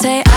say